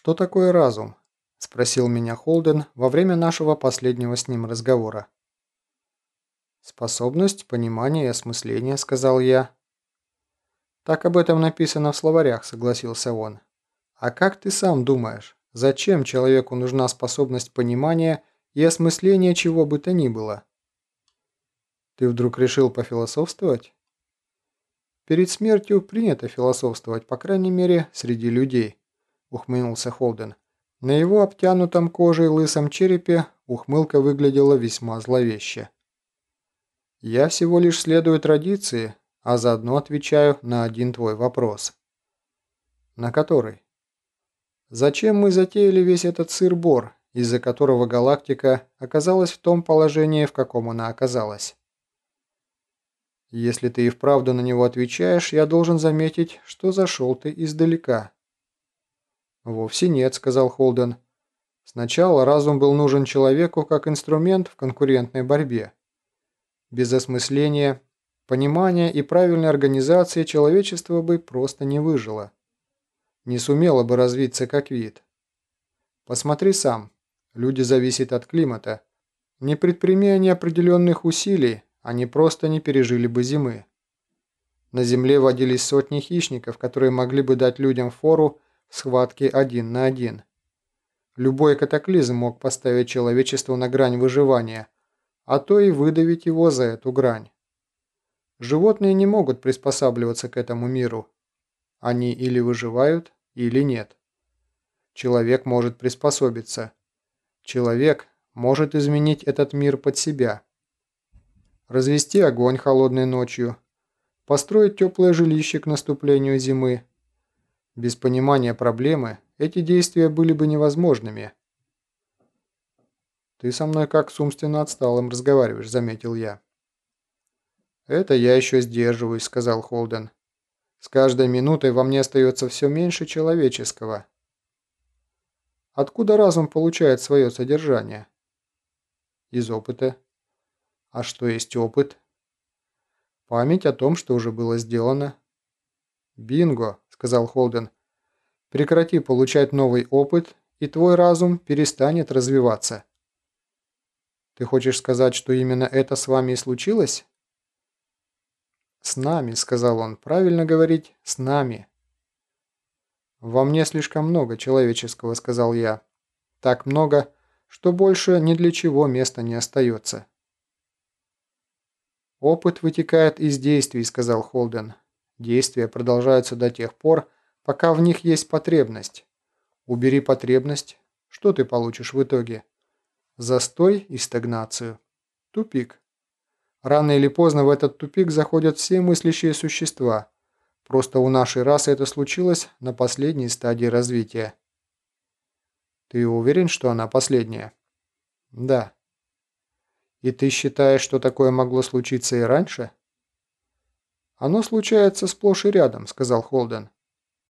«Что такое разум?» – спросил меня Холден во время нашего последнего с ним разговора. «Способность, понимание и осмысление», – сказал я. «Так об этом написано в словарях», – согласился он. «А как ты сам думаешь, зачем человеку нужна способность понимания и осмысления чего бы то ни было?» «Ты вдруг решил пофилософствовать?» «Перед смертью принято философствовать, по крайней мере, среди людей», – ухмыльнулся Холден. На его обтянутом кожей лысом черепе ухмылка выглядела весьма зловеще. «Я всего лишь следую традиции, а заодно отвечаю на один твой вопрос». «На который?» «Зачем мы затеяли весь этот сыр-бор, из-за которого галактика оказалась в том положении, в каком она оказалась?» «Если ты и вправду на него отвечаешь, я должен заметить, что зашел ты издалека». «Вовсе нет», — сказал Холден. «Сначала разум был нужен человеку как инструмент в конкурентной борьбе. Без осмысления, понимания и правильной организации человечество бы просто не выжило. Не сумело бы развиться как вид. Посмотри сам. Люди зависят от климата. Не предприми они определенных усилий, они просто не пережили бы зимы. На Земле водились сотни хищников, которые могли бы дать людям фору схватки один на один. Любой катаклизм мог поставить человечество на грань выживания, а то и выдавить его за эту грань. Животные не могут приспосабливаться к этому миру. Они или выживают, или нет. Человек может приспособиться. Человек может изменить этот мир под себя. Развести огонь холодной ночью, построить теплое жилище к наступлению зимы, без понимания проблемы эти действия были бы невозможными. «Ты со мной как с умственно отсталым разговариваешь», — заметил я. «Это я еще сдерживаюсь», — сказал Холден. «С каждой минутой во мне остается все меньше человеческого». «Откуда разум получает свое содержание?» «Из опыта». «А что есть опыт?» «Память о том, что уже было сделано». «Бинго», сказал Холден. «Прекрати получать новый опыт, и твой разум перестанет развиваться». «Ты хочешь сказать, что именно это с вами и случилось?» «С нами», — сказал он. «Правильно говорить, с нами». «Во мне слишком много человеческого», — сказал я. «Так много, что больше ни для чего места не остается». «Опыт вытекает из действий», — сказал Холден. Действия продолжаются до тех пор, пока в них есть потребность. Убери потребность, что ты получишь в итоге? Застой и стагнацию. Тупик. Рано или поздно в этот тупик заходят все мыслящие существа. Просто у нашей расы это случилось на последней стадии развития. Ты уверен, что она последняя? Да. И ты считаешь, что такое могло случиться и раньше? «Оно случается сплошь и рядом», — сказал Холден.